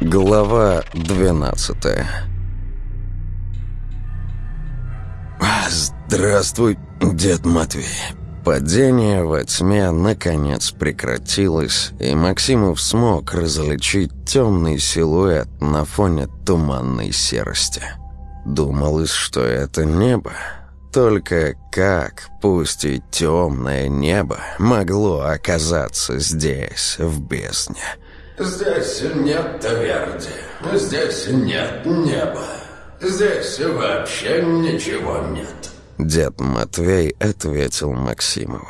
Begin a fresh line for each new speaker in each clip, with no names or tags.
Глава 12 «Здравствуй, дед Матвей». Падение во тьме наконец прекратилось, и Максимов смог различить темный силуэт на фоне туманной серости. Думалось, что это небо. Только как, пусть и темное небо, могло оказаться здесь, в бездне?
«Здесь нет тверди, здесь нет неба, здесь вообще ничего нет».
Дед Матвей ответил Максимову.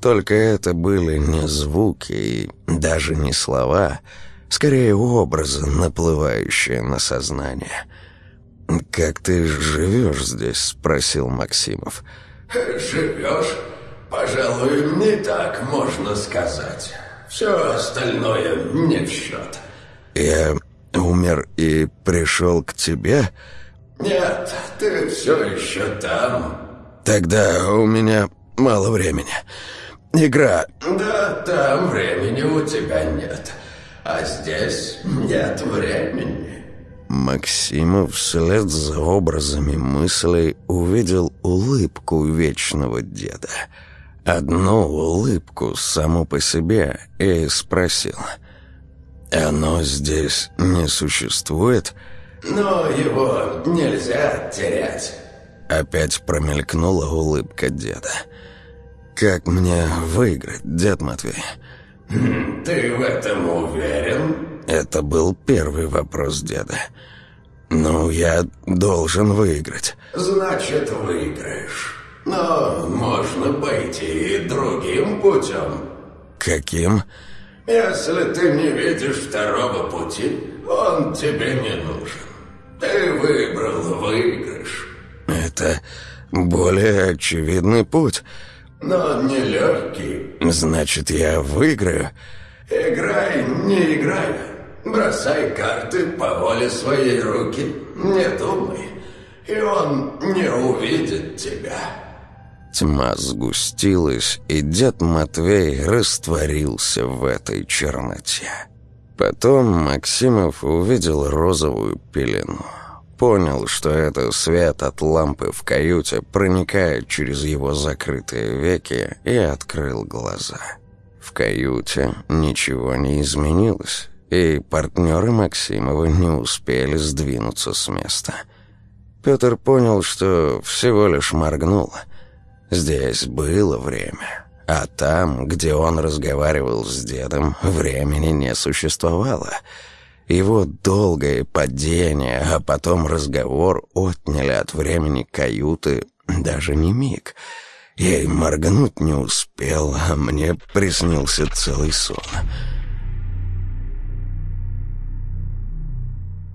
Только это были не звуки и даже не слова, скорее образы, наплывающие на сознание. «Как ты живешь здесь?» — спросил Максимов.
«Живешь? Пожалуй, не так можно сказать. Все остальное не в счет».
«Я умер и пришел к тебе?»
«Нет, ты все еще там».
«Тогда у меня мало времени. Игра...»
«Да, там времени у тебя нет. А здесь нет времени».
Максимов вслед за образами мыслей увидел улыбку вечного деда. Одну улыбку саму по себе и спросил. «Оно здесь не существует?»
Но его нельзя терять.
Опять промелькнула улыбка деда. «Как мне выиграть, дед Матвей?»
хм, «Ты в этом уверен?»
Это был первый вопрос деда. «Ну, я должен выиграть».
«Значит, выиграешь. Но можно пойти и другим путем».
«Каким?»
«Если ты не видишь второго пути, он тебе не нужен. Ты выбрал выигрыш.
Это более очевидный путь.
Но нелегкий.
Значит, я выиграю?
Играй, не играй. Бросай карты по воле своей руки. Не думай. И он не увидит тебя.
Тьма сгустилась, и дед Матвей растворился в этой черноте. Потом Максимов увидел розовую пелену. Понял, что это свет от лампы в каюте проникает через его закрытые веки и открыл глаза. В каюте ничего не изменилось, и партнеры Максимова не успели сдвинуться с места. Петр понял, что всего лишь моргнул. Здесь было время. А там, где он разговаривал с дедом, времени не существовало. Его долгое падение, а потом разговор отняли от времени каюты даже не миг. Я и моргнуть не успел, а мне приснился целый сон.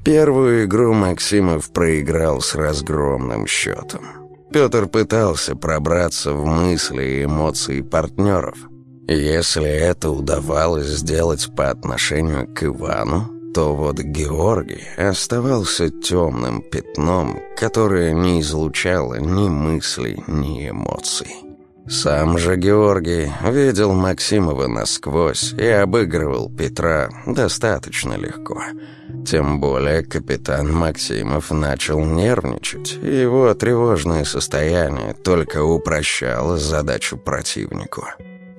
Первую игру Максимов проиграл с разгромным счетом. Петр пытался пробраться в мысли и эмоции партнеров. Если это удавалось сделать по отношению к Ивану, то вот Георгий оставался темным пятном, которое не излучало ни мыслей, ни эмоций. Сам же Георгий видел Максимова насквозь и обыгрывал Петра достаточно легко – тем более капитан Максимов начал нервничать, и его тревожное состояние только упрощало задачу противнику.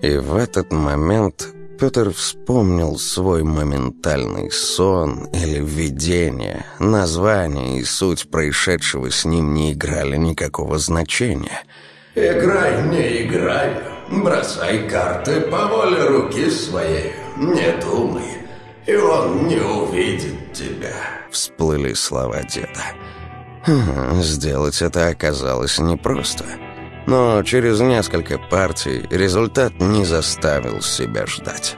И в этот момент Петр вспомнил свой моментальный сон или видение. Название и суть происшедшего с ним не играли никакого значения.
«Играй, не играй, бросай карты по воле руки своей, не думай» и он не увидит тебя», —
всплыли слова деда. Хм, сделать это оказалось непросто. Но через несколько партий результат не заставил себя ждать.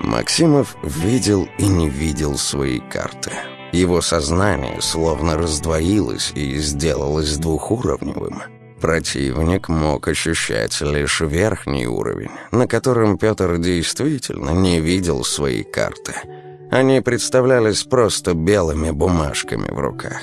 Максимов видел и не видел свои карты. Его сознание словно раздвоилось и сделалось двухуровневым. Противник мог ощущать лишь верхний уровень, на котором Петр действительно не видел свои карты. Они представлялись просто белыми бумажками в руках.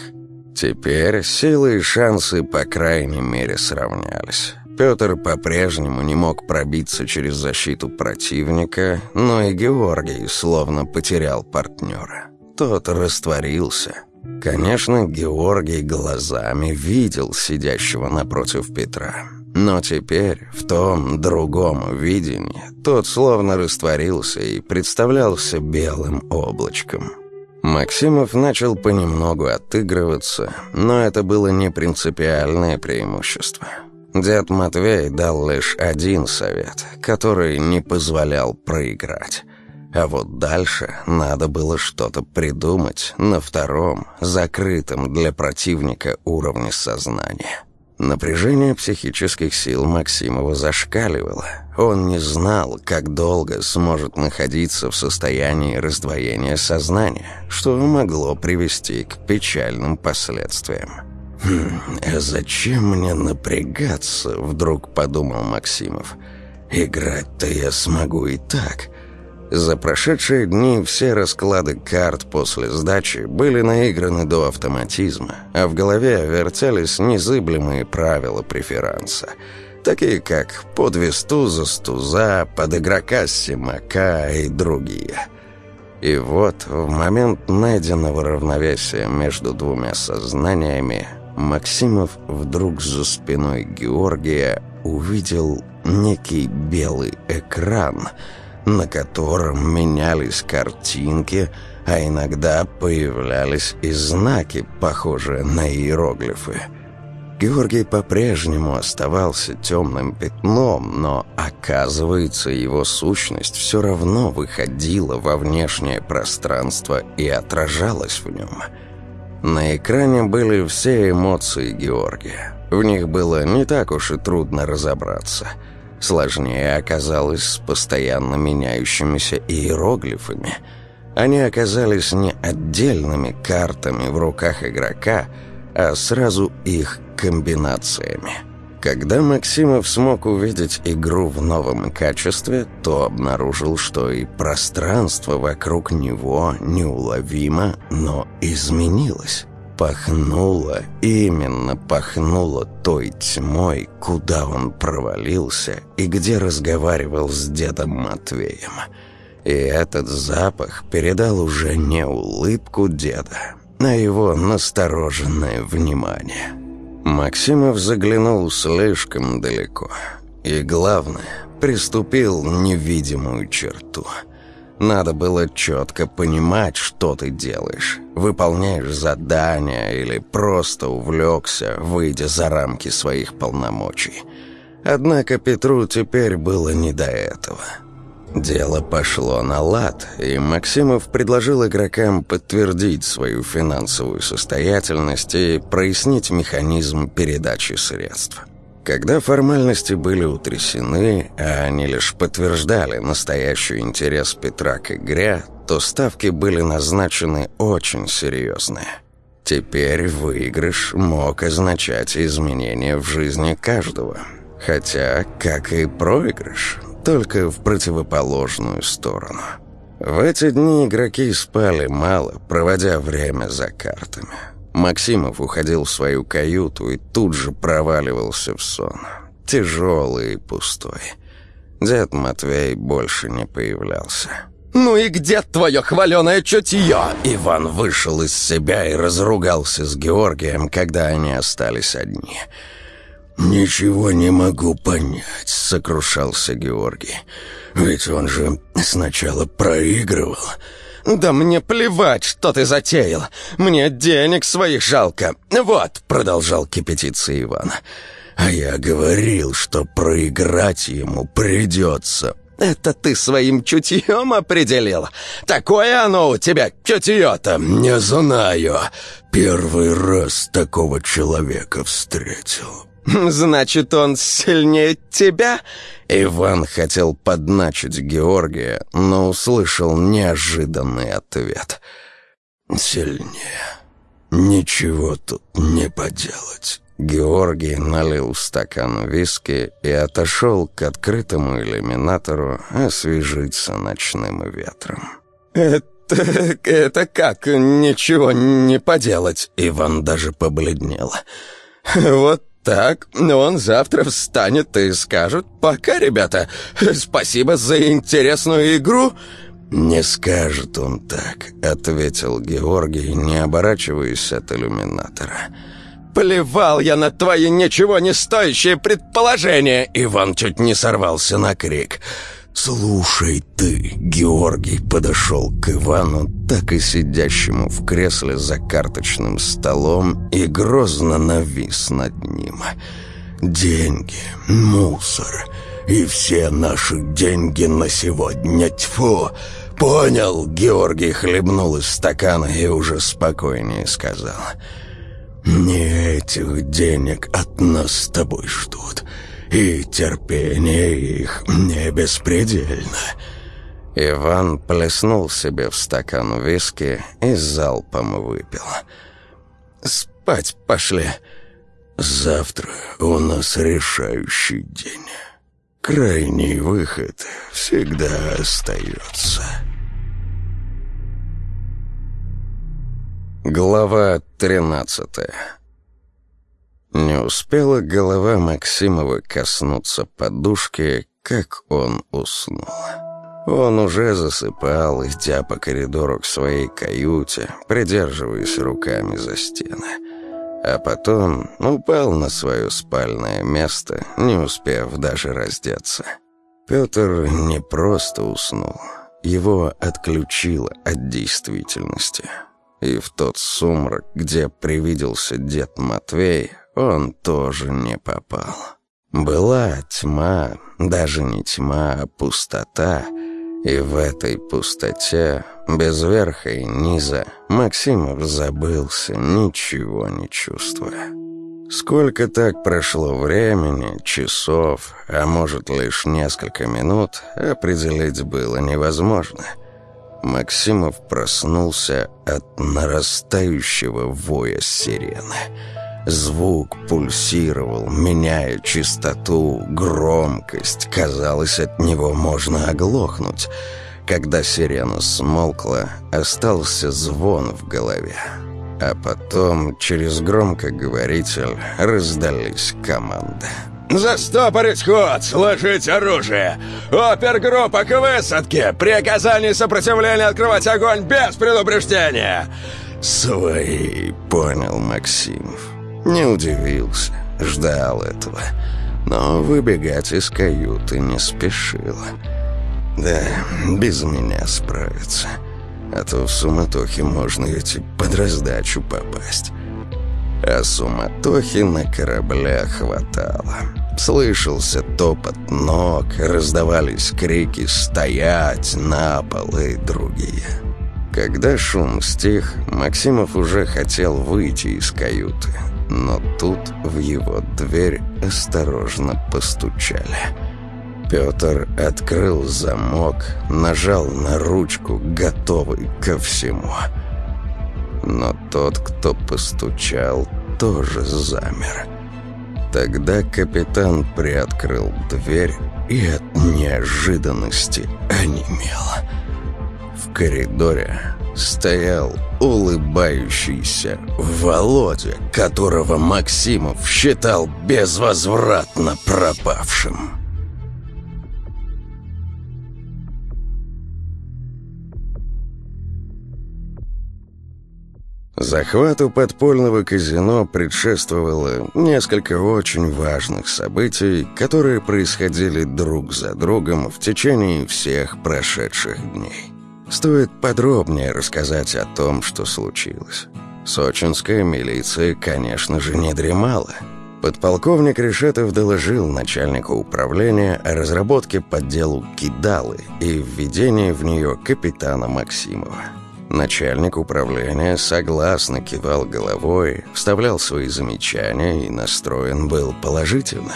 Теперь силы и шансы по крайней мере сравнялись. Петр по-прежнему не мог пробиться через защиту противника, но и Георгий словно потерял партнера. тот растворился. Конечно, Георгий глазами видел сидящего напротив Петра. Но теперь, в том другом видении, тот словно растворился и представлялся белым облачком. Максимов начал понемногу отыгрываться, но это было не принципиальное преимущество. Дед Матвей дал лишь один совет, который не позволял проиграть. А вот дальше надо было что-то придумать на втором, закрытом для противника уровне сознания. Напряжение психических сил Максимова зашкаливало. Он не знал, как долго сможет находиться в состоянии раздвоения сознания, что могло привести к печальным последствиям. «Хм, а зачем мне напрягаться?» — вдруг подумал Максимов. «Играть-то я смогу и так». За прошедшие дни все расклады карт после сдачи были наиграны до автоматизма, а в голове вертелись незыблемые правила преферанса, такие как «по две стуза с туза», «под игрока с семака» и другие. И вот в момент найденного равновесия между двумя сознаниями Максимов вдруг за спиной Георгия увидел некий белый экран — на котором менялись картинки, а иногда появлялись и знаки, похожие на иероглифы. Георгий по-прежнему оставался темным пятном, но, оказывается, его сущность все равно выходила во внешнее пространство и отражалась в нем. На экране были все эмоции Георгия. В них было не так уж и трудно разобраться – Сложнее оказалось с постоянно меняющимися иероглифами. Они оказались не отдельными картами в руках игрока, а сразу их комбинациями. Когда Максимов смог увидеть игру в новом качестве, то обнаружил, что и пространство вокруг него неуловимо, но изменилось. Пахнуло, именно пахнуло той тьмой, куда он провалился и где разговаривал с дедом Матвеем. И этот запах передал уже не улыбку деда, а его настороженное внимание. Максимов заглянул слишком далеко. И главное, приступил невидимую черту – надо было четко понимать, что ты делаешь. Выполняешь задание или просто увлекся, выйдя за рамки своих полномочий. Однако Петру теперь было не до этого. Дело пошло на лад, и Максимов предложил игрокам подтвердить свою финансовую состоятельность и прояснить механизм передачи средств. Когда формальности были утрясены, а они лишь подтверждали настоящий интерес Петра к игре, то ставки были назначены очень серьезные. Теперь выигрыш мог означать изменения в жизни каждого. Хотя, как и проигрыш, только в противоположную сторону. В эти дни игроки спали мало, проводя время за картами. Максимов уходил в свою каюту и тут же проваливался в сон. Тяжелый и пустой. Дед Матвей больше не появлялся.
«Ну и где твое хваленое чутье?»
Иван вышел из себя и разругался с Георгием, когда они остались одни. «Ничего не могу понять», — сокрушался Георгий. «Ведь он же сначала проигрывал».
«Да мне плевать, что ты затеял. Мне денег своих жалко. Вот», — продолжал кипятиться Иван.
«А я говорил, что проиграть ему придется».
«Это ты своим чутьем определил? Такое оно у тебя, чутье-то?»
«Не знаю. Первый раз такого человека встретил».
«Значит, он сильнее тебя?»
Иван хотел подначить Георгия, но услышал неожиданный ответ. «Сильнее. Ничего тут не поделать». Георгий налил стакан виски и отошел к открытому иллюминатору освежиться ночным ветром.
«Это... это как? Ничего не поделать?»
Иван даже побледнел.
«Вот так, он завтра встанет и скажет «Пока, ребята, спасибо за интересную игру».
«Не скажет он так», — ответил Георгий, не оборачиваясь от иллюминатора.
«Плевал я на твои ничего не стоящие предположения!» Иван чуть не сорвался на крик.
«Слушай ты!» Георгий подошел к Ивану, так и сидящему в кресле за карточным столом, и грозно навис над ним. «Деньги, мусор, и все наши деньги на сегодня, тьфу!» «Понял!» — Георгий хлебнул из стакана и уже спокойнее сказал. «Не этих денег от нас с тобой ждут, и терпение их не беспредельно».
Иван плеснул себе в стакан виски и залпом выпил. «Спать пошли!»
«Завтра у нас решающий день. Крайний выход всегда остается».
Глава 13 Не успела голова Максимова коснуться подушки, как он уснул. Он уже засыпал, идя по коридору к своей каюте, придерживаясь руками за стены. А потом упал на свое спальное место, не успев даже раздеться. Петр не просто уснул, его отключило от действительности – и в тот сумрак, где привиделся дед Матвей, он тоже не попал. Была тьма, даже не тьма, а пустота, и в этой пустоте, без верха и низа, Максимов забылся, ничего не чувствуя. Сколько так прошло времени, часов, а может лишь несколько минут, определить было невозможно — Максимов проснулся от нарастающего воя сирены. Звук пульсировал, меняя частоту, громкость. Казалось, от него можно оглохнуть. Когда сирена смолкла, остался звон в голове. А потом через громкоговоритель раздались команды.
«Застопорить ход! Сложить оружие! Опергруппа к высадке! При оказании сопротивления открывать огонь без предупреждения!»
«Свои», — понял Максимов. Не удивился, ждал этого. Но выбегать из каюты не спешил. Да, без меня справится. А то в суматохе можно ведь под раздачу попасть. А суматохи на корабле хватало. Слышался топот ног, раздавались крики «Стоять!» на пол и другие. Когда шум стих, Максимов уже хотел выйти из каюты, но тут в его дверь осторожно постучали. Петр открыл замок, нажал на ручку, готовый ко всему. Но тот, кто постучал, тоже замер. Тогда капитан приоткрыл дверь и от неожиданности онемел. В коридоре стоял улыбающийся Володя, которого Максимов считал безвозвратно пропавшим. Захвату подпольного казино предшествовало несколько очень важных событий, которые происходили друг за другом в течение всех прошедших дней. Стоит подробнее рассказать о том, что случилось. Сочинская милиция, конечно же, не дремала. Подполковник Решетов доложил начальнику управления о разработке по делу «Кидалы» и введении в нее капитана Максимова. Начальник управления согласно кивал головой, вставлял свои замечания и настроен был положительно.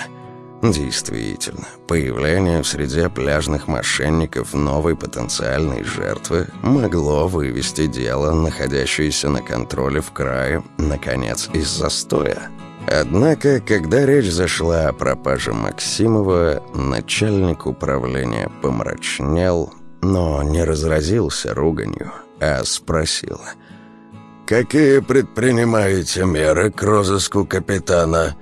Действительно, появление в среде пляжных мошенников новой потенциальной жертвы могло вывести дело, находящееся на контроле в крае, наконец, из застоя. Однако, когда речь зашла о пропаже Максимова, начальник управления помрачнел, но не разразился руганью а спросила. «Какие предпринимаете меры к розыску капитана?»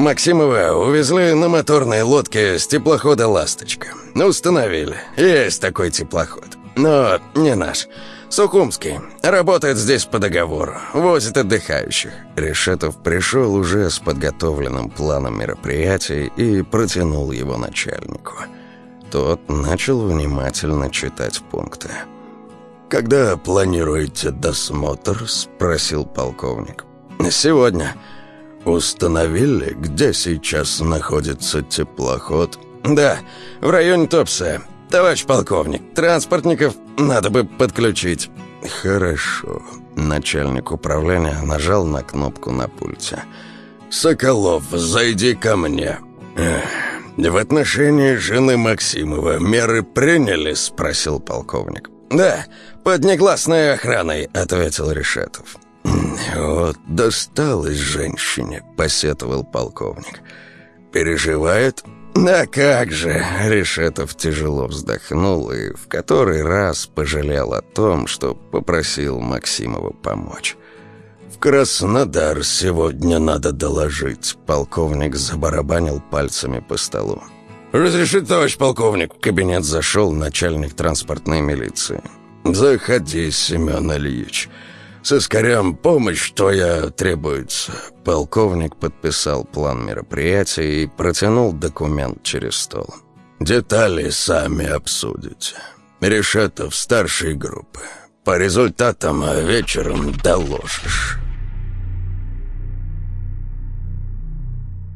«Максимова увезли на моторной лодке с теплохода «Ласточка». Установили. Есть такой теплоход.
но не наш. Сухумский. Работает здесь по договору. Возит отдыхающих». Решетов пришел уже с подготовленным планом мероприятий и протянул его начальнику. Тот начал внимательно читать пункты.
«Когда планируете досмотр?» – спросил полковник.
«Сегодня».
«Установили, где сейчас находится теплоход?»
«Да, в районе Топса. Товарищ полковник, транспортников надо бы подключить».
«Хорошо».
Начальник управления нажал на кнопку на пульте.
«Соколов, зайди ко мне». «В отношении жены Максимова меры приняли?» – спросил полковник.
«Да, под негласной охраной», — ответил Решетов.
«Вот досталось женщине», — посетовал полковник. «Переживает?»
«Да как же!» — Решетов тяжело вздохнул и в который раз пожалел о том, что попросил Максимова помочь.
«В Краснодар сегодня надо доложить», — полковник забарабанил пальцами по столу.
«Разрешите, товарищ полковник?» В кабинет зашел начальник транспортной милиции.
«Заходи, Семен Ильич. С искорям помощь твоя требуется».
Полковник подписал план мероприятия и протянул документ через стол.
«Детали сами обсудите. Решетов старшей группы. По результатам вечером доложишь».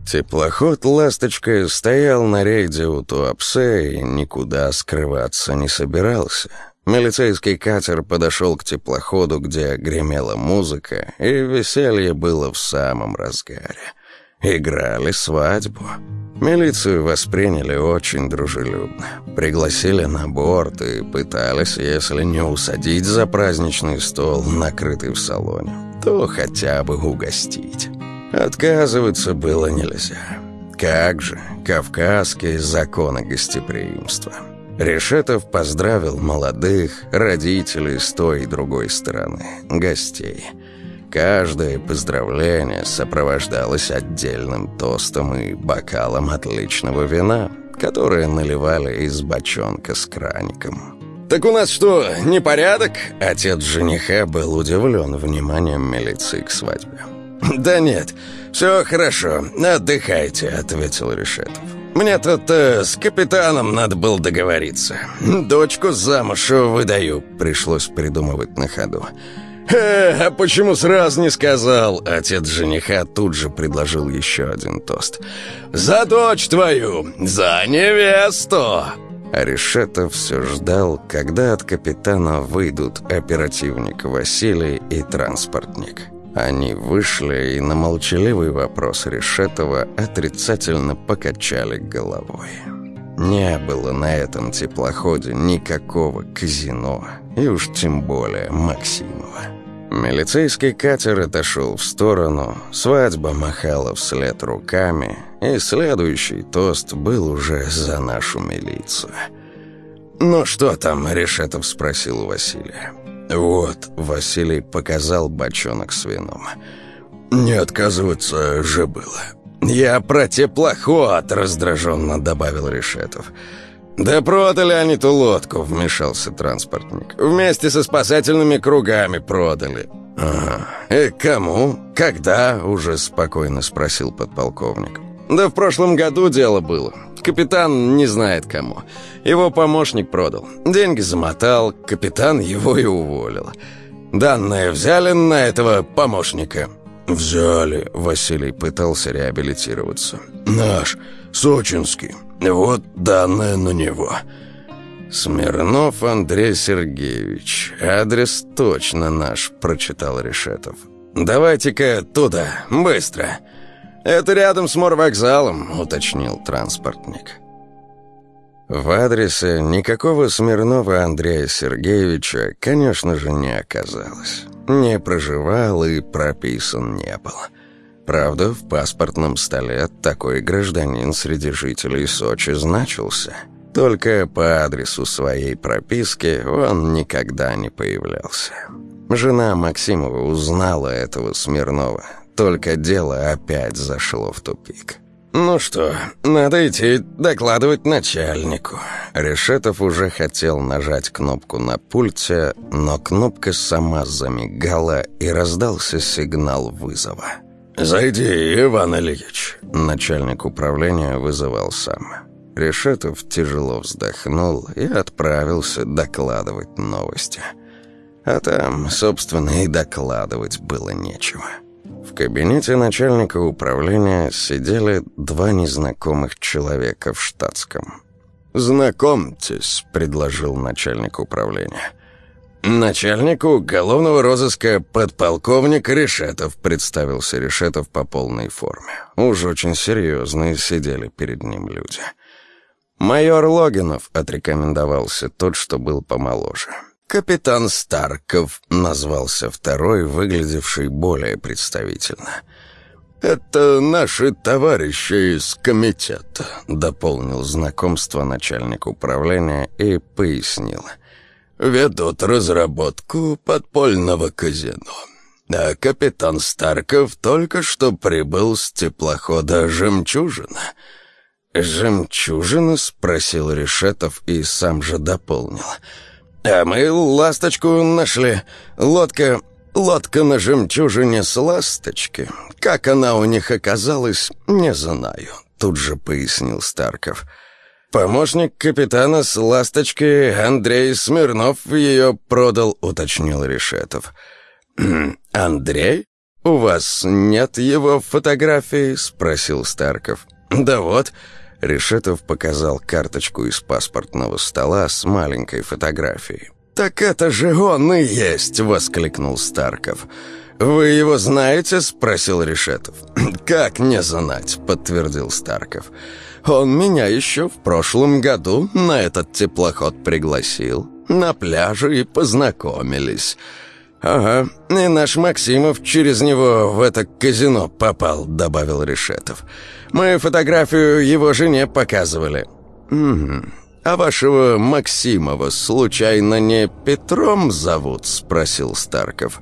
Теплоход «Ласточка» стоял на рейде у Туапсе и никуда скрываться не собирался. Милицейский катер подошел к теплоходу, где гремела музыка, и веселье было в самом разгаре. Играли свадьбу. Милицию восприняли очень дружелюбно. Пригласили на борт и пытались, если не усадить за праздничный стол, накрытый в салоне, то хотя бы угостить. Отказываться было нельзя. Как же, кавказские законы гостеприимства. Решетов поздравил молодых, родителей с той и другой стороны, гостей. Каждое поздравление сопровождалось отдельным тостом и бокалом отличного вина, которое наливали из бочонка с краником. «Так у нас что, непорядок?» Отец жениха был удивлен вниманием милиции к свадьбе. «Да нет, все хорошо, отдыхайте», — ответил Решетов. «Мне тут э, с капитаном надо было договориться. Дочку замуж выдаю», — пришлось придумывать на ходу. «Э, а почему сразу не сказал?» Отец жениха тут же предложил еще один тост. «За дочь твою! За невесту!» А Решетов все ждал, когда от капитана выйдут оперативник Василий и транспортник. Они вышли и на молчаливый вопрос Решетова отрицательно покачали головой. Не было на этом теплоходе никакого казино, и уж тем более Максимова. Милицейский катер отошел в сторону, свадьба махала вслед руками, и следующий тост был уже за нашу милицию. «Ну что там?» — Решетов спросил Василия.
«Вот», — Василий показал бочонок с вином. «Не отказываться же было».
«Я про теплоход», — раздраженно добавил Решетов. «Да продали они ту лодку», — вмешался транспортник. «Вместе со спасательными кругами продали».
«Ага.
«И кому? Когда?» — уже спокойно спросил подполковник. «Да в прошлом году дело было. Капитан не знает кому. Его помощник продал. Деньги замотал, капитан его и уволил. Данные взяли на этого помощника?»
«Взяли», — Василий пытался реабилитироваться. «Наш, сочинский. Вот данные на него».
«Смирнов Андрей Сергеевич. Адрес точно наш», — прочитал Решетов. «Давайте-ка туда, быстро». «Это рядом с морвокзалом», — уточнил транспортник. В адресе никакого Смирнова Андрея Сергеевича, конечно же, не оказалось. Не проживал и прописан не был. Правда, в паспортном столе такой гражданин среди жителей Сочи значился. Только по адресу своей прописки он никогда не появлялся. Жена Максимова узнала этого Смирнова, только дело опять зашло в тупик. «Ну что, надо идти докладывать начальнику». Решетов уже хотел нажать кнопку на пульте, но кнопка сама замигала и раздался сигнал вызова.
«Зайди, Иван Ильич».
Начальник управления вызывал сам. Решетов тяжело вздохнул и отправился докладывать новости. А там, собственно, и докладывать было нечего. В кабинете начальника управления сидели два незнакомых человека в штатском. «Знакомьтесь», — предложил начальник управления. «Начальнику уголовного розыска подполковник Решетов», — представился Решетов по полной форме. Уж очень серьезные сидели перед ним люди. «Майор Логинов», — отрекомендовался тот, что был помоложе. «Капитан Старков», — назвался второй, выглядевший более представительно.
«Это наши товарищи из комитета», — дополнил знакомство начальник управления и пояснил. «Ведут разработку подпольного казино. А капитан Старков только что прибыл с теплохода «Жемчужина».
«Жемчужина?» — спросил Решетов и сам же дополнил. «А мы ласточку нашли. Лодка... лодка на жемчужине с ласточки. Как она у них оказалась, не знаю», — тут же пояснил Старков. «Помощник капитана с ласточки Андрей Смирнов ее продал», — уточнил Решетов. «Андрей? У вас нет его фотографии?» — спросил Старков. «Да вот». Решетов показал карточку из паспортного стола с маленькой фотографией. «Так это же он и есть!» — воскликнул Старков. «Вы его знаете?» — спросил Решетов. «Как не знать?» — подтвердил Старков. «Он меня еще в прошлом году на этот теплоход пригласил. На пляже и познакомились». «Ага, и наш Максимов через него в это казино попал», — добавил Решетов. «Мы фотографию его жене показывали». «Угу. А вашего Максимова случайно не Петром зовут?» — спросил Старков.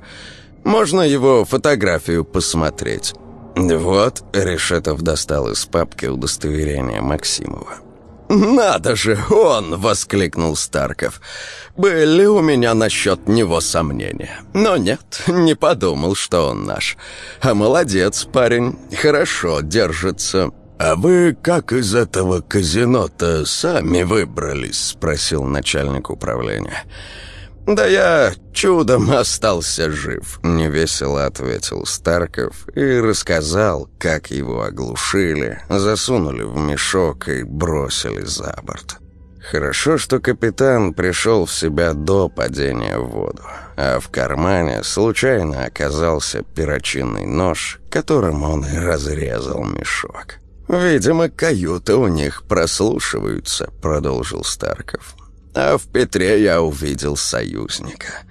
«Можно его фотографию посмотреть?» «Вот», — Решетов достал из папки удостоверение Максимова. «Надо же, он!» — воскликнул Старков. «Были у меня насчет него сомнения. Но нет, не подумал, что он наш. А молодец, парень, хорошо держится».
«А вы как из этого казино-то сами выбрались?» — спросил начальник управления.
«Да я чудом остался жив», — невесело ответил Старков и рассказал, как его оглушили, засунули в мешок и бросили за борт. Хорошо, что капитан пришел в себя до падения в воду, а в кармане случайно оказался перочинный нож, которым он и разрезал мешок. «Видимо, каюты у них прослушиваются», — продолжил Старков. А в Петре я увидел союзника.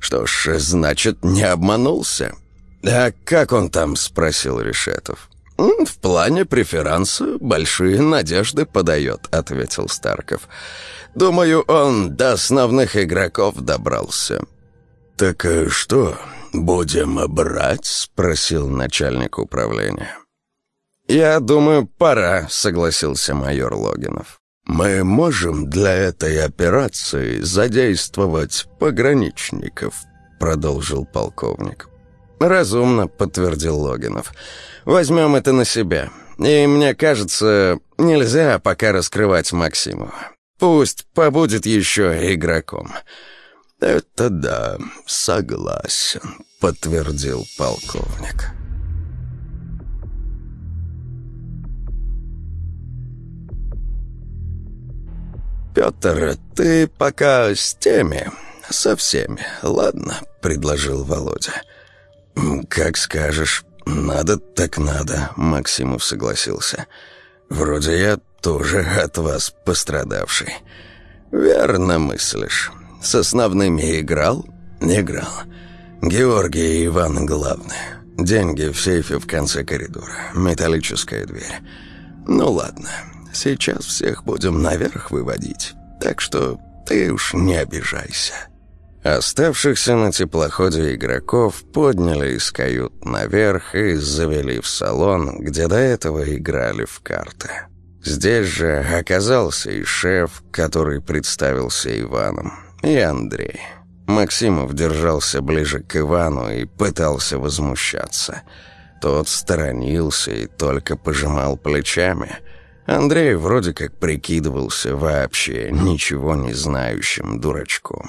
Что ж, значит, не обманулся. «А как он там?» — спросил Решетов. «В плане преферанса большие надежды подает», — ответил Старков. «Думаю, он до основных игроков добрался».
«Так э, что, будем брать?»
— спросил начальник управления. «Я думаю, пора», — согласился майор Логинов.
«Мы можем для этой операции задействовать пограничников», — продолжил полковник.
«Разумно», — подтвердил Логинов. «Возьмем это на себя. И мне кажется, нельзя пока раскрывать Максимова. Пусть побудет еще игроком».
«Это да, согласен», — подтвердил полковник.
«Петр, ты пока с теми, со всеми, ладно?» — предложил Володя. «Как скажешь. Надо так надо», — Максимов согласился. «Вроде я тоже от вас пострадавший». «Верно мыслишь. С основными играл?» «Играл. Георгий и Иван главные. Деньги в сейфе в конце коридора. Металлическая дверь. Ну ладно, Сейчас всех будем наверх выводить, так что ты уж не обижайся». Оставшихся на теплоходе игроков подняли из кают наверх и завели в салон, где до этого играли в карты. Здесь же оказался и шеф, который представился Иваном, и Андрей. Максимов держался ближе к Ивану и пытался возмущаться. Тот сторонился и только пожимал плечами. Андрей вроде как прикидывался вообще ничего не знающим дурачком.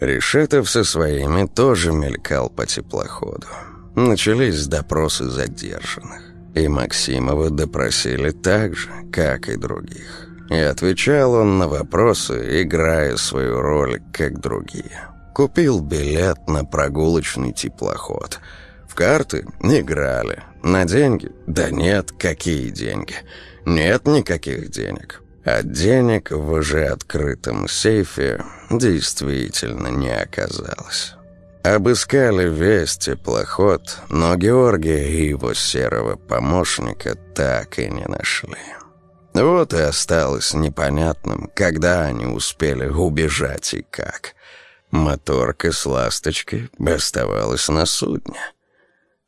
Решетов со своими тоже мелькал по теплоходу. Начались допросы задержанных. И Максимова допросили так же, как и других. И отвечал он на вопросы, играя свою роль, как другие. Купил билет на прогулочный теплоход. В карты играли. На деньги? Да нет, какие деньги? Нет никаких денег. А денег в уже открытом сейфе действительно не оказалось. Обыскали весь теплоход, но Георгия и его серого помощника так и не нашли. Вот и осталось непонятным, когда они успели убежать и как. Моторка с ласточкой оставалась на судне.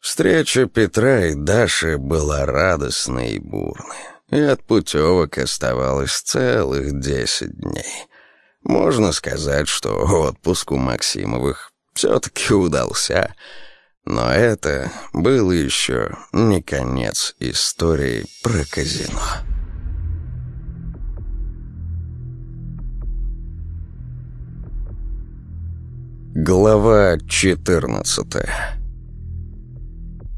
Встреча Петра и Даши была радостной и бурной, и от путевок оставалось целых десять дней. Можно сказать, что отпуск у Максимовых все-таки удался. Но это был еще не конец истории про казино. Глава 14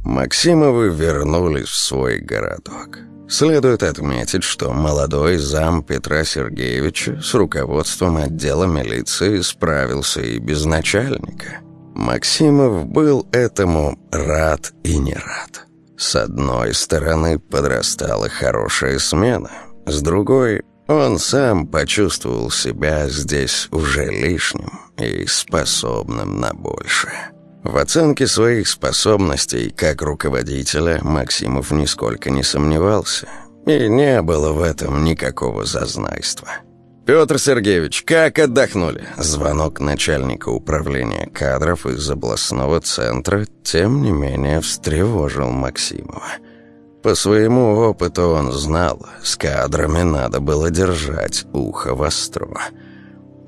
Максимовы вернулись в свой городок. Следует отметить, что молодой зам Петра Сергеевича с руководством отдела милиции справился и без начальника. Максимов был этому рад и не рад. С одной стороны, подрастала хорошая смена, с другой он сам почувствовал себя здесь уже лишним и способным на большее. В оценке своих способностей как руководителя Максимов нисколько не сомневался, и не было в этом никакого зазнайства. «Петр Сергеевич, как отдохнули?» Звонок начальника управления кадров из областного центра, тем не менее, встревожил Максимова. По своему опыту он знал, с кадрами надо было держать ухо востро.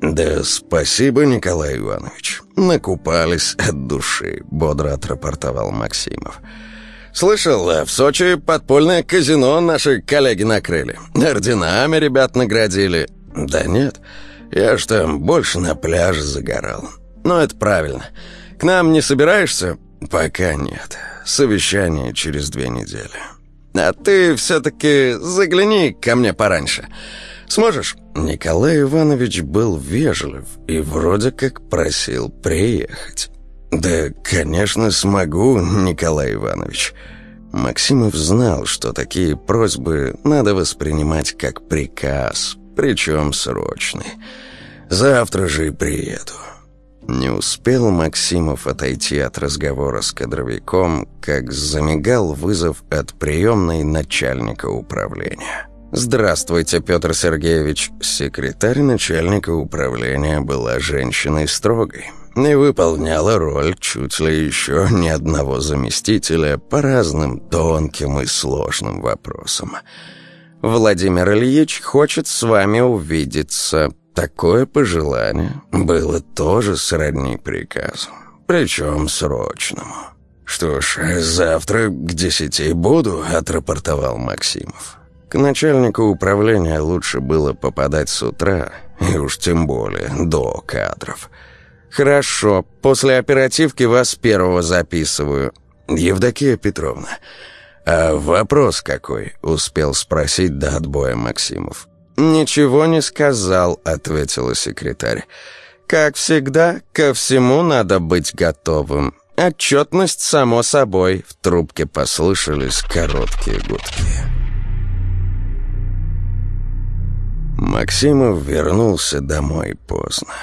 «Да спасибо, Николай Иванович. Накупались от души», — бодро отрапортовал Максимов. «Слышал, в Сочи подпольное казино наши коллеги накрыли. Орденами ребят наградили». «Да нет, я ж там больше на пляже загорал. Но это правильно. К нам не собираешься?» «Пока нет. Совещание через две недели». А ты все-таки загляни ко мне пораньше. Сможешь?» Николай Иванович был вежлив и вроде как просил приехать. «Да, конечно, смогу, Николай Иванович». Максимов знал, что такие просьбы надо воспринимать как приказ, причем срочный. «Завтра же и приеду». Не успел Максимов отойти от разговора с кадровиком, как замигал вызов от приемной начальника управления. «Здравствуйте, Петр Сергеевич». Секретарь начальника управления была женщиной строгой и выполняла роль чуть ли еще ни одного заместителя по разным тонким и сложным вопросам. «Владимир Ильич хочет с вами увидеться», Такое пожелание было тоже сродни приказу, причем срочному. «Что ж, завтра к десяти буду», — отрапортовал Максимов. К начальнику управления лучше было попадать с утра, и уж тем более до кадров. «Хорошо, после оперативки вас первого записываю». «Евдокия Петровна, а вопрос какой?» — успел спросить до отбоя Максимов. «Ничего не сказал», — ответила секретарь. «Как всегда, ко всему надо быть готовым. Отчетность, само собой». В трубке послышались короткие гудки. Максимов вернулся домой поздно.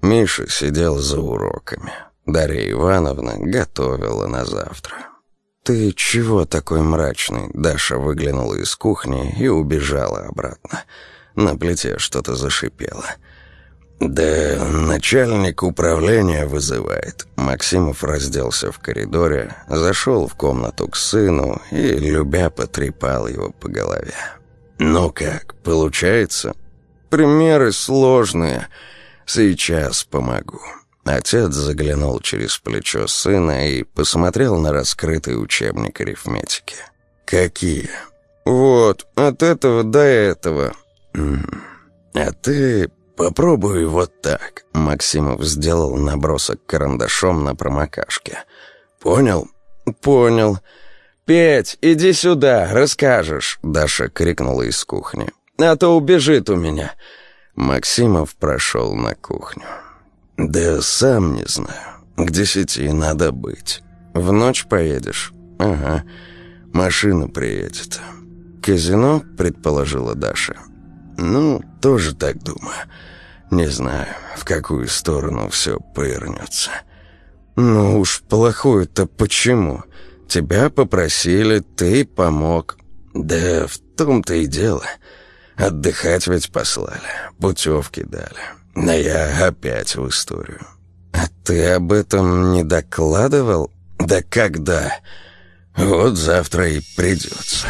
Миша сидел за уроками. Дарья Ивановна готовила на завтра. «Ты чего такой мрачный?» Даша выглянула из кухни и убежала обратно. На плите что-то зашипело.
«Да начальник управления вызывает». Максимов разделся в коридоре, зашел в комнату к сыну и, любя, потрепал его по голове. «Ну как, получается?» «Примеры сложные. Сейчас помогу». Отец заглянул через плечо сына и посмотрел на раскрытый учебник арифметики. «Какие?» «Вот, от этого до этого». «А ты попробуй вот так». Максимов сделал набросок карандашом на промокашке. «Понял?» «Понял. Петь, иди сюда, расскажешь», — Даша крикнула из кухни. «А то убежит у меня». Максимов прошел на кухню. «Да сам не знаю. К десяти надо быть. В ночь поедешь?» «Ага. Машина приедет». «Казино?» — предположила Даша. «Ну, тоже так думаю. Не знаю, в какую сторону все повернется». «Ну уж плохое-то почему? Тебя попросили, ты помог». «Да в том-то и дело. Отдыхать ведь послали, путевки дали». Но я опять в историю. А ты об этом не докладывал? Да когда? Вот завтра и придется.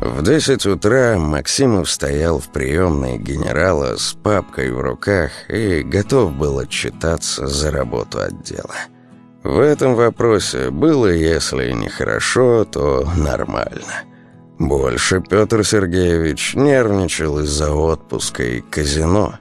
В десять утра Максимов стоял в приемной генерала с папкой в руках и готов был отчитаться за работу отдела. В этом вопросе было, если не хорошо, то нормально. Больше Петр Сергеевич нервничал из-за отпуска и казино.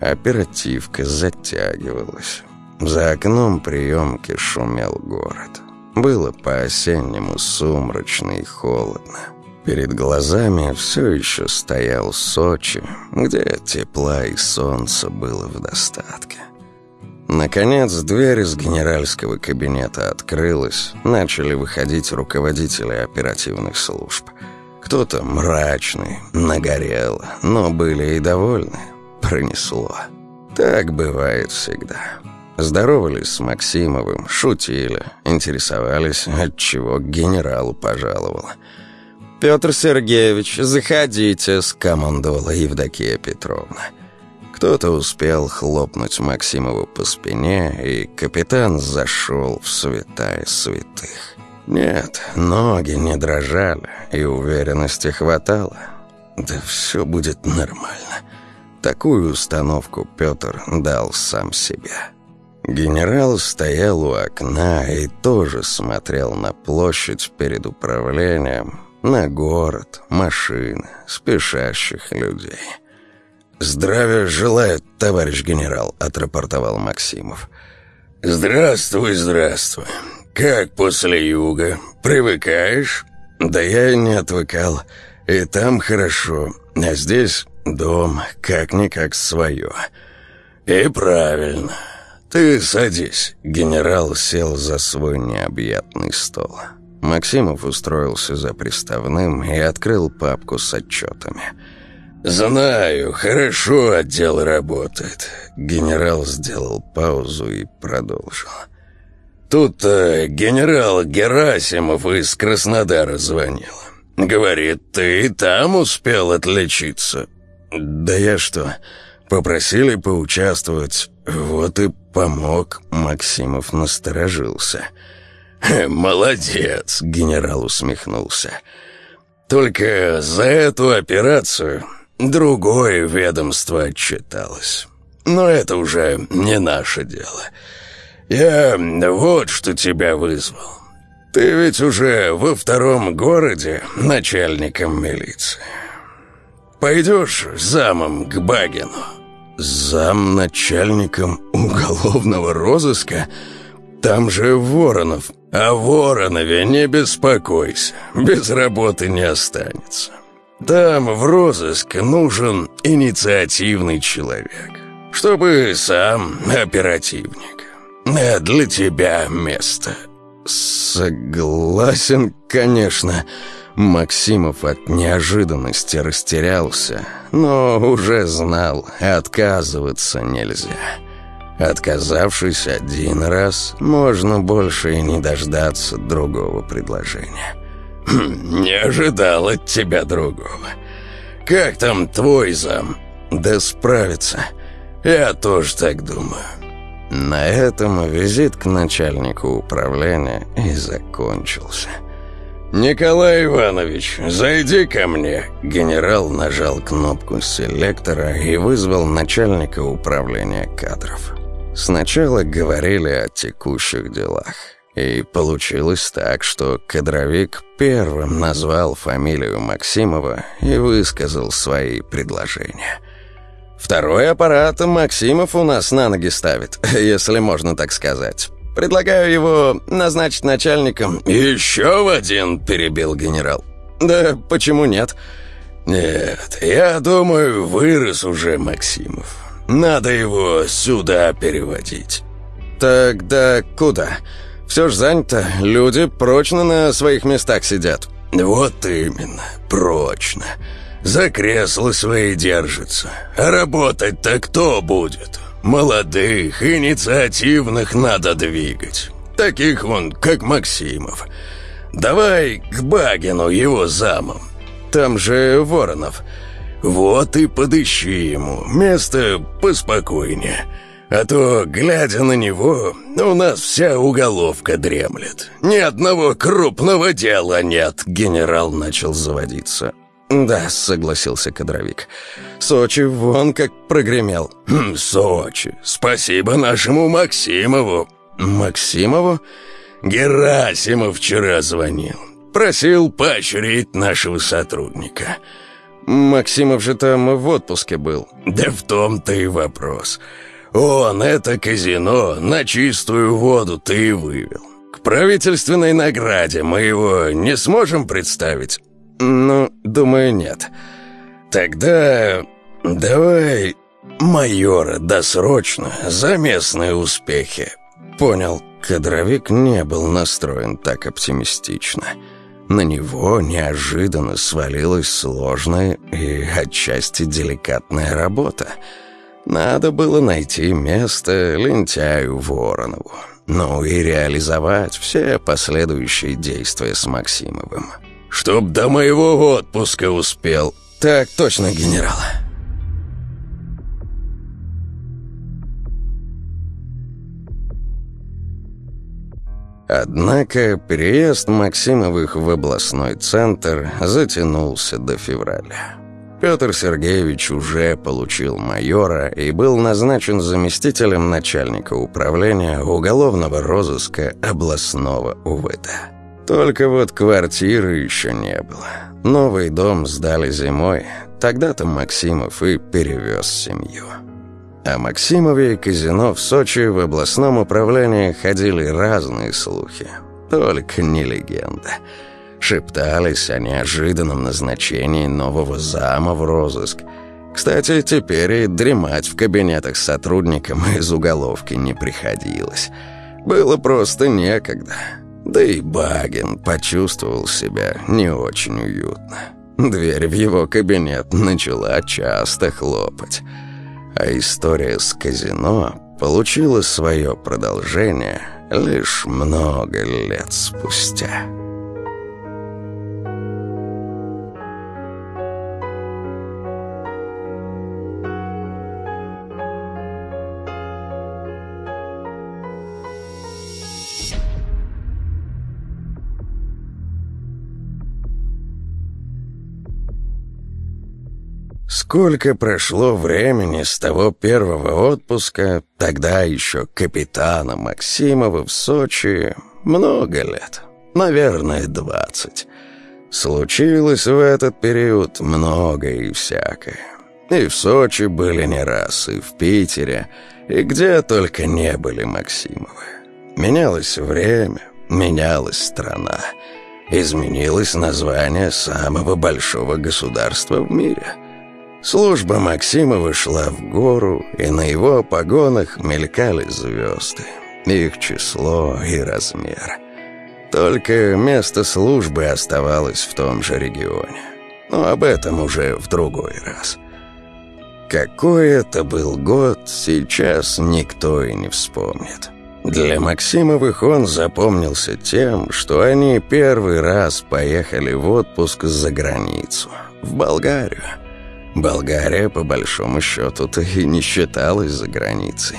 Оперативка затягивалась. За окном приемки шумел город. Было по-осеннему сумрачно и холодно. Перед глазами все еще стоял Сочи, где тепла и солнца было в достатке. Наконец, дверь из генеральского кабинета открылась. Начали выходить руководители оперативных служб. Кто-то мрачный, нагорел, но были и довольны. Пронесло. Так бывает всегда. Здоровались с Максимовым, шутили, интересовались, отчего к генералу пожаловал. «Петр Сергеевич, заходите», — скомандовала Евдокия Петровна. Кто-то успел хлопнуть Максимову по спине, и капитан зашел в святая святых. Нет, ноги не дрожали, и уверенности хватало. Да все будет нормально. Такую установку Петр дал сам себе. Генерал стоял у окна и тоже смотрел на площадь перед управлением, на город, машины, спешащих людей. «Здравия желает, товарищ генерал», — отрапортовал Максимов.
«Здравствуй, здравствуй. Как после юга? Привыкаешь?»
«Да я и не отвыкал. И там хорошо, а здесь дом, как-никак свое».
«И правильно. Ты садись».
Генерал сел за свой необъятный стол. Максимов устроился за приставным и открыл папку с отчетами. «Да».
«Знаю, хорошо отдел работает».
Генерал сделал паузу и продолжил.
«Тут э, генерал Герасимов из Краснодара звонил. Говорит, ты там успел отличиться».
«Да я что, попросили поучаствовать, вот и помог». Максимов насторожился.
«Молодец», — генерал усмехнулся. «Только за эту операцию Другое ведомство отчиталось. Но это уже не наше дело. Я вот что тебя вызвал. Ты ведь уже во втором городе начальником милиции. Пойдешь замом к Багину?
Зам начальником уголовного розыска? Там же Воронов.
О Воронове не беспокойся, без работы не останется. Там в розыск нужен инициативный человек, чтобы сам оперативник. А для тебя место.
Согласен, конечно. Максимов от неожиданности растерялся, но уже знал, отказываться нельзя. Отказавшись один раз, можно больше и не дождаться другого предложения.
Хм, не ожидал от тебя другого. Как там твой зам?
Да справится.
Я тоже так думаю.
На этом визит к начальнику управления и закончился.
«Николай Иванович, зайди ко мне!» Генерал нажал кнопку селектора и вызвал начальника управления кадров.
Сначала говорили о текущих делах. И получилось так, что кадровик первым назвал фамилию Максимова и высказал свои предложения – Второй аппарат Максимов у нас на ноги ставит, если можно так сказать. Предлагаю его назначить начальником».
«Еще в один», — перебил генерал.
«Да почему нет?»
«Нет, я думаю, вырос уже Максимов. Надо его сюда переводить».
«Тогда куда? Все ж занято, люди прочно на своих местах сидят».
«Вот именно, прочно». За кресло свои держится. А работать-то кто будет? Молодых, инициативных надо двигать. Таких вон, как Максимов. Давай к Багину его замом.
Там же Воронов.
Вот и подыщи ему. Место поспокойнее. А то, глядя на него, у нас вся уголовка дремлет. Ни одного крупного дела нет, генерал начал заводиться.
«Да», — согласился кадровик. «Сочи вон как прогремел».
Хм, «Сочи. Спасибо нашему Максимову».
«Максимову?»
«Герасимов вчера звонил. Просил поощрить нашего сотрудника».
«Максимов же там в отпуске был».
«Да в том-то и вопрос. Он это казино на чистую воду ты вывел. К правительственной награде мы его не сможем представить?»
«Ну, думаю, нет.
Тогда давай майора досрочно за местные успехи».
Понял, кадровик не был настроен так оптимистично. На него неожиданно свалилась сложная и отчасти деликатная работа. Надо было найти место лентяю Воронову, ну и реализовать все последующие действия с Максимовым.
Чтоб до моего отпуска успел.
Так точно, генерал. Однако переезд Максимовых в областной центр затянулся до февраля. Петр Сергеевич уже получил майора и был назначен заместителем начальника управления уголовного розыска областного УВД. Только вот квартиры еще не было. Новый дом сдали зимой, тогда-то Максимов и перевез семью. О Максимове и казино в Сочи в областном управлении ходили разные слухи. Только не легенда. Шептались о неожиданном назначении нового зама в розыск. Кстати, теперь и дремать в кабинетах сотрудникам из уголовки не приходилось. Было просто некогда. Да и Багин почувствовал себя не очень уютно. Дверь в его кабинет начала часто хлопать. А история с казино получила свое продолжение лишь много лет спустя. Сколько прошло времени с того первого отпуска, тогда еще капитана Максимова в Сочи, много лет, наверное, двадцать. Случилось в этот период многое и всякое. И в Сочи были не раз, и в Питере, и где только не были Максимовы. Менялось время, менялась страна, изменилось название самого большого государства в мире — Служба Максимова шла в гору, и на его погонах мелькали звезды. Их число и размер. Только место службы оставалось в том же регионе. Но об этом уже в другой раз. Какой это был год, сейчас никто и не вспомнит. Для Максимовых он запомнился тем, что они первый раз поехали в отпуск за границу, в Болгарию. Болгария, по большому счету-то, и не считалась за границей.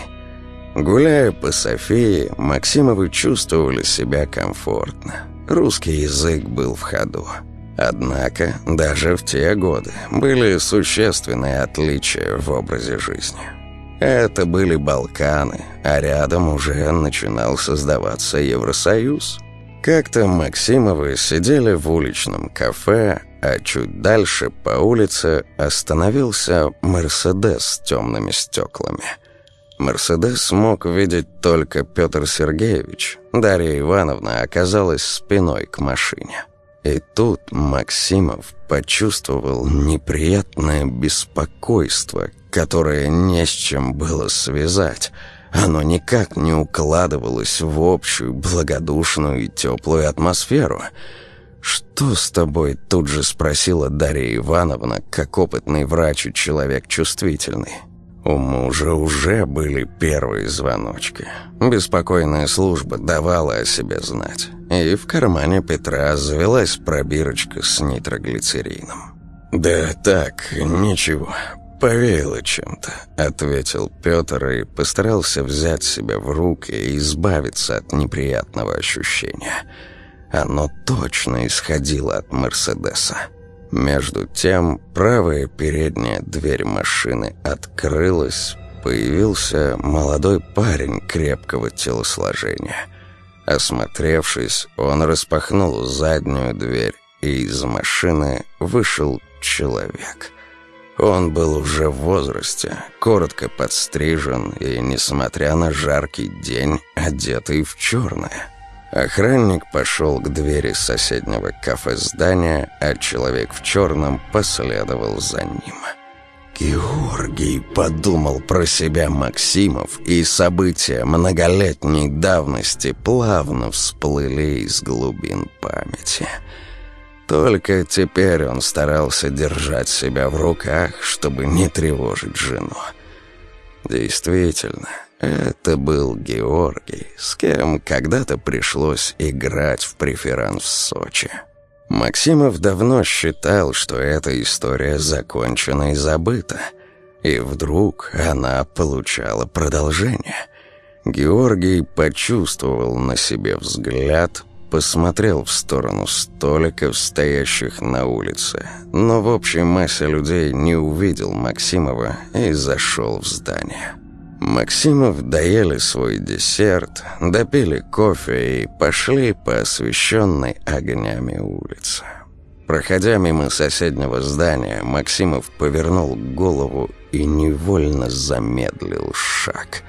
Гуляя по Софии, Максимовы чувствовали себя комфортно. Русский язык был в ходу. Однако, даже в те годы были существенные отличия в образе жизни. Это были Балканы, а рядом уже начинал создаваться Евросоюз. Как-то Максимовы сидели в уличном кафе, а чуть дальше по улице остановился «Мерседес» с темными стеклами. «Мерседес» мог видеть только Петр Сергеевич. Дарья Ивановна оказалась спиной к машине. И тут Максимов почувствовал неприятное беспокойство, которое не с чем было связать. Оно никак не укладывалось в общую благодушную и теплую атмосферу – «Что с тобой?» – тут же спросила Дарья Ивановна, как опытный врач и человек чувствительный. У мужа уже были первые звоночки. Беспокойная служба давала о себе знать. И в кармане Петра завелась пробирочка с нитроглицерином. «Да так, ничего, повеяло чем-то», — ответил Петр и постарался взять себя в руки и избавиться от неприятного ощущения — оно точно исходило от Мерседеса. Между тем, правая передняя дверь машины открылась, появился молодой парень крепкого телосложения. Осмотревшись, он распахнул заднюю дверь, и из машины вышел человек. Он был уже в возрасте, коротко подстрижен и, несмотря на жаркий день, одетый в черное. Охранник пошел к двери соседнего кафе-здания, а человек в черном последовал за ним. Георгий подумал про себя Максимов, и события многолетней давности плавно всплыли из глубин памяти. Только теперь он старался держать себя в руках, чтобы не тревожить жену. Действительно, это был Георгий, с кем когда-то пришлось играть в преферанс в Сочи. Максимов давно считал, что эта история закончена и забыта. И вдруг она получала продолжение. Георгий почувствовал на себе взгляд, посмотрел в сторону столиков, стоящих на улице, но в общей массе людей не увидел Максимова и зашел в здание. Максимов доели свой десерт, допили кофе и пошли по освещенной огнями улице. Проходя мимо соседнего здания, Максимов повернул голову и невольно замедлил шаг.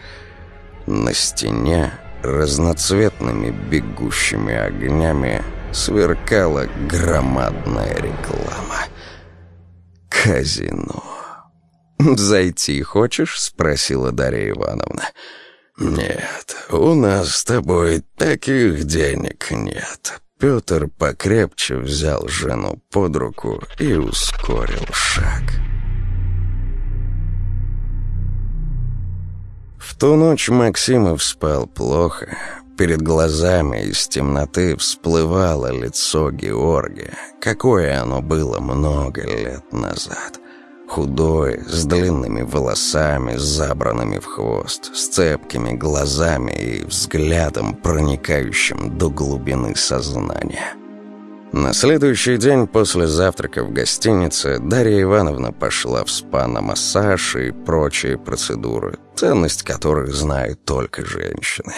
На стене разноцветными бегущими огнями сверкала громадная реклама. Казино. «Зайти хочешь?» — спросила Дарья Ивановна. «Нет, у нас с тобой таких денег нет». Петр покрепче взял жену под руку и ускорил шаг. В ту ночь Максимов спал плохо. Перед глазами из темноты всплывало лицо Георгия, какое оно было много лет назад. Худой, с длинными волосами, забранными в хвост, с цепкими глазами и взглядом, проникающим до глубины сознания. На следующий день после завтрака в гостинице Дарья Ивановна пошла в спа на массаж и прочие процедуры, ценность которых знают только женщины.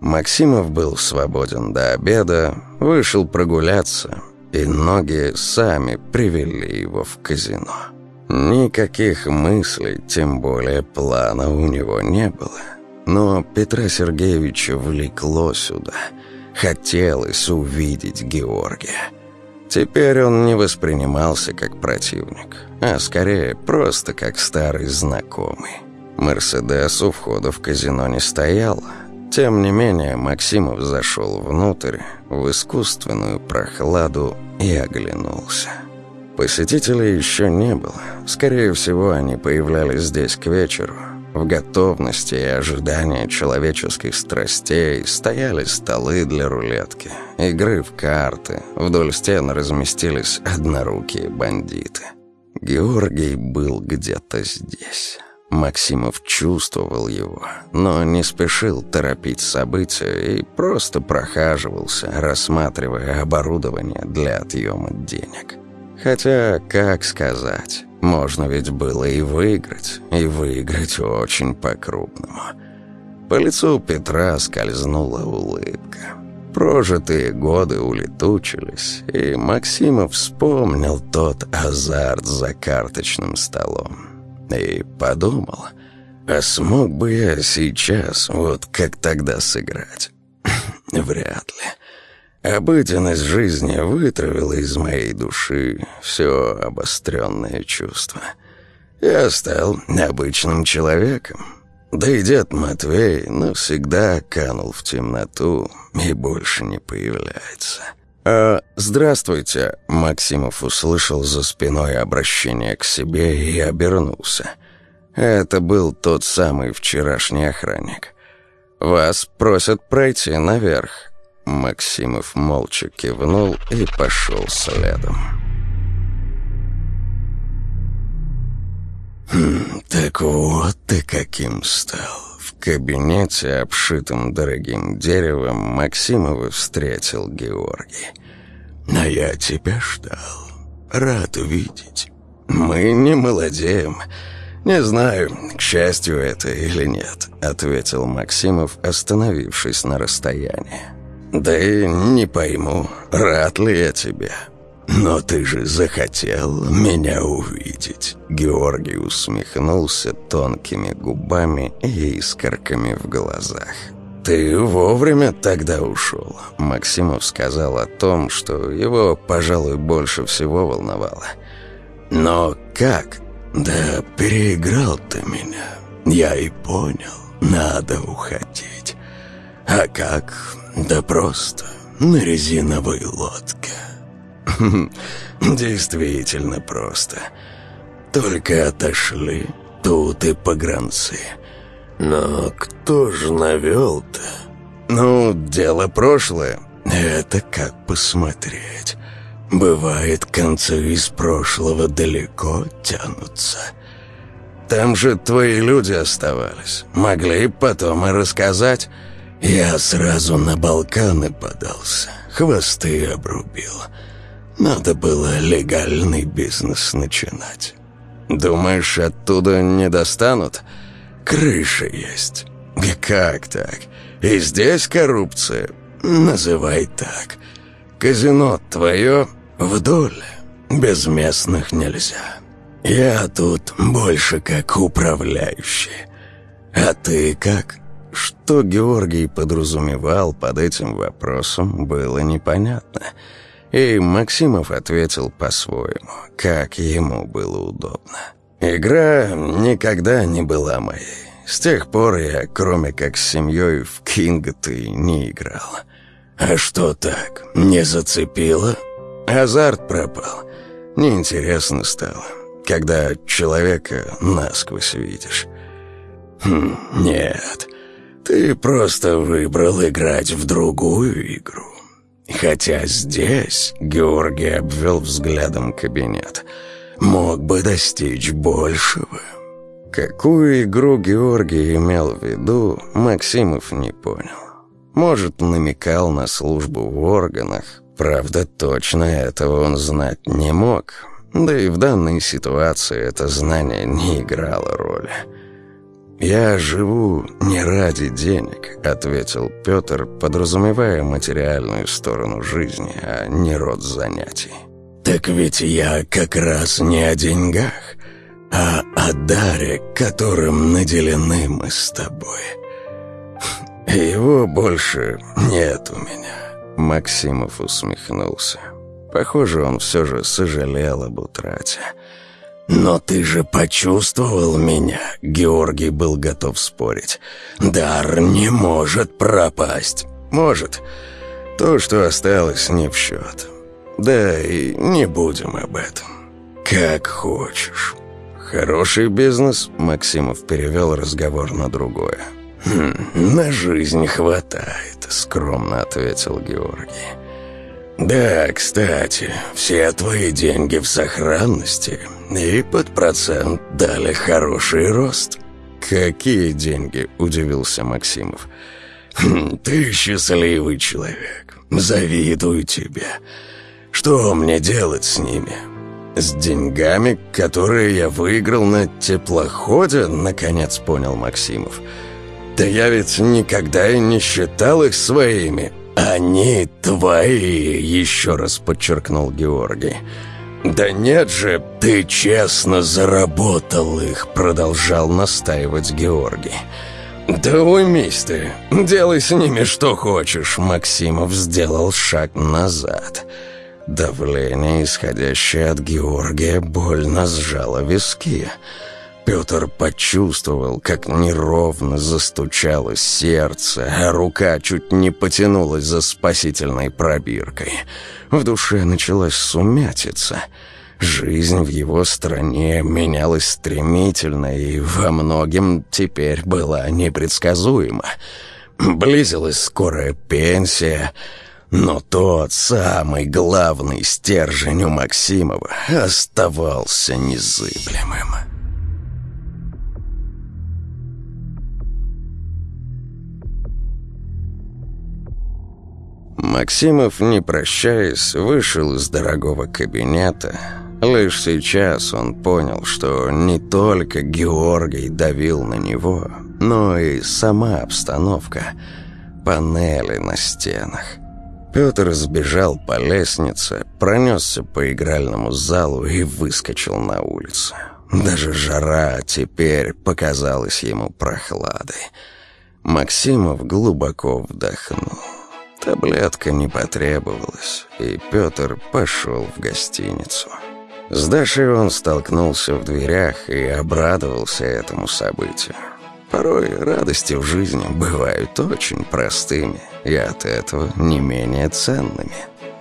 Максимов был свободен до обеда, вышел прогуляться, и ноги сами привели его в казино. Никаких мыслей, тем более плана у него не было. Но Петра Сергеевича влекло сюда. Хотелось увидеть Георгия. Теперь он не воспринимался как противник, а скорее просто как старый знакомый. «Мерседес» у входа в казино не стоял. Тем не менее, Максимов зашел внутрь, в искусственную прохладу и оглянулся. Посетителей еще не было. Скорее всего, они появлялись здесь к вечеру.
В готовности и ожидании человеческих страстей стояли столы для рулетки, игры в карты, вдоль стен разместились однорукие бандиты. Георгий был где-то здесь. Максимов чувствовал его, но не спешил торопить события и просто прохаживался, рассматривая оборудование для отъема денег. Хотя, как сказать, можно ведь было и выиграть, и выиграть очень по-крупному. По лицу Петра скользнула улыбка. Прожитые годы улетучились, и Максимов вспомнил тот азарт за карточным столом. И подумал, а смог бы я сейчас вот как тогда сыграть? Вряд ли. Обыденность жизни вытравила из моей души все обостренное чувство. Я стал обычным человеком. Да и дед Матвей навсегда канул в темноту и больше не появляется. «А, здравствуйте!» Максимов услышал за спиной обращение к себе и обернулся. Это был тот самый вчерашний охранник. «Вас просят пройти наверх». Максимов молча кивнул и пошел следом.
«Хм, так вот ты каким стал!» В кабинете, обшитом дорогим деревом, Максимова встретил Георгий. «А я тебя ждал. Рад увидеть. Мы не молодеем. Не знаю, к счастью это или нет», — ответил Максимов, остановившись на расстоянии. «Да и не пойму, рад ли я тебе». «Но ты же захотел меня увидеть!» Георгий усмехнулся тонкими губами и искорками в глазах. «Ты вовремя тогда ушел», — Максимов сказал о том, что его, пожалуй, больше всего волновало. «Но как? Да переиграл ты меня. Я и понял, надо уходить. А как? Да просто на резиновой лодке». «Действительно просто. Только отошли, тут и погранцы. Но кто ж навел-то?» «Ну, дело прошлое. Это как посмотреть. Бывает, концы из прошлого далеко тянутся. Там же твои люди оставались. Могли потом и рассказать. Я сразу на Балканы подался, хвосты обрубил». Надо было легальный бизнес начинать. Думаешь, оттуда не достанут? Крыша есть. Как так? И здесь коррупция? Называй так. Казино твое вдоль. Без местных нельзя. Я тут больше как управляющий. А ты как? Что Георгий подразумевал под этим вопросом, было непонятно. И Максимов ответил по-своему, как ему было удобно. «Игра никогда не была моей. С тех пор я, кроме как с семьей, в Кинга-ты не играл. А что так, не зацепило? Азарт пропал. Неинтересно стало, когда человека насквозь видишь. Хм, нет, ты просто выбрал играть в другую игру. Хотя здесь Георгий обвел взглядом кабинет. Мог бы достичь большего. Какую игру Георгий имел в виду, Максимов не понял. Может, намекал на службу в органах. Правда, точно этого он знать не мог. Да и в данной ситуации это знание не играло роли. «Я живу не ради денег», — ответил Петр, подразумевая материальную сторону жизни, а не род занятий. «Так ведь я как раз не о деньгах, а о даре, которым наделены мы с тобой. Его больше нет у меня», — Максимов усмехнулся. Похоже, он все же сожалел об утрате. «Но ты же почувствовал меня», — Георгий был готов спорить. «Дар не может пропасть». «Может. То, что осталось, не в счет. Да и не будем об этом. Как хочешь». хороший бизнес?» Максимов перевел разговор на другое.
«Хм, «На жизнь хватает», — скромно ответил Георгий. «Да, кстати, все твои деньги в сохранности, и под процент дали хороший рост».
«Какие деньги?» — удивился Максимов.
«Хм, «Ты счастливый человек. Завидую тебе. Что мне делать с ними?»
«С деньгами, которые я выиграл на теплоходе?» — наконец понял Максимов. «Да я ведь никогда и не считал их своими».
«Они твои», — еще раз подчеркнул Георгий.
«Да нет же,
ты честно заработал их», — продолжал настаивать Георгий.
«Да уймись ты, делай с ними что хочешь», — Максимов сделал шаг назад. Давление, исходящее от Георгия, больно сжало виски. Петр почувствовал, как неровно застучало сердце, а рука чуть не потянулась за спасительной пробиркой. В душе началась сумятица. Жизнь в его стране менялась стремительно и во многим теперь была непредсказуема. Близилась скорая пенсия, но тот самый главный стержень у Максимова оставался незыблемым. Максимов, не прощаясь, вышел из дорогого кабинета. Лишь сейчас он понял, что не только Георгий давил на него, но и сама обстановка, панели на стенах. Петр сбежал по лестнице, пронесся по игральному залу и выскочил на улицу. Даже жара теперь показалась ему прохладой. Максимов глубоко вдохнул. Таблетка не потребовалась, и Петр пошел в гостиницу. С Дашей он столкнулся в дверях и обрадовался этому событию. Порой радости в жизни бывают очень простыми и от этого не менее ценными.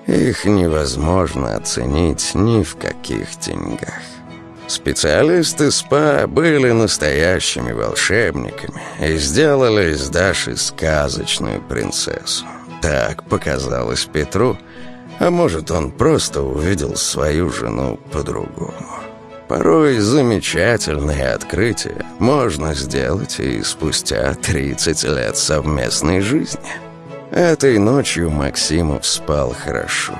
Их невозможно оценить ни в каких деньгах. Специалисты СПА были настоящими волшебниками и сделали из Даши сказочную принцессу. Так показалось Петру, а может, он просто увидел свою жену по-другому. Порой замечательные открытия можно сделать и спустя 30 лет совместной жизни. Этой ночью Максимов спал хорошо.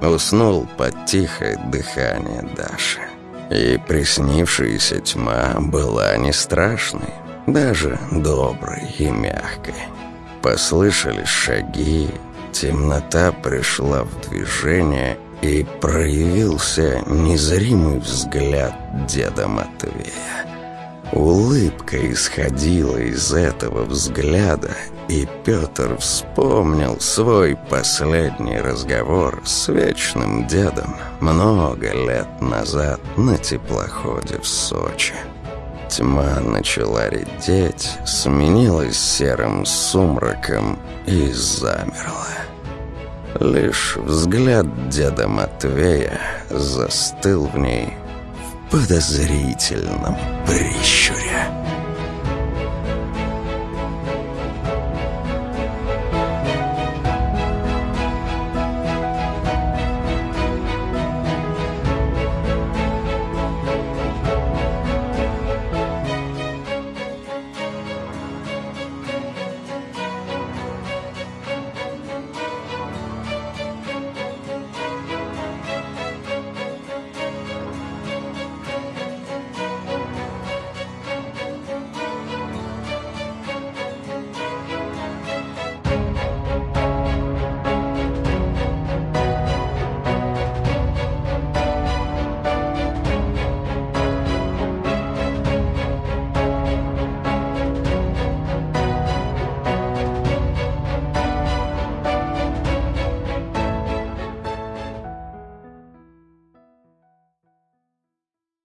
Уснул под тихое дыхание Даши. И приснившаяся тьма была не страшной, даже доброй и мягкой. Послышались шаги, темнота пришла в движение, и проявился незримый взгляд деда Матвея. Улыбка исходила из этого взгляда, и Петр вспомнил свой последний разговор с вечным дедом много лет назад на теплоходе в Сочи. Тьма начала редеть, сменилась серым сумраком и замерла. Лишь взгляд деда Матвея застыл в ней в подозрительном прищуре.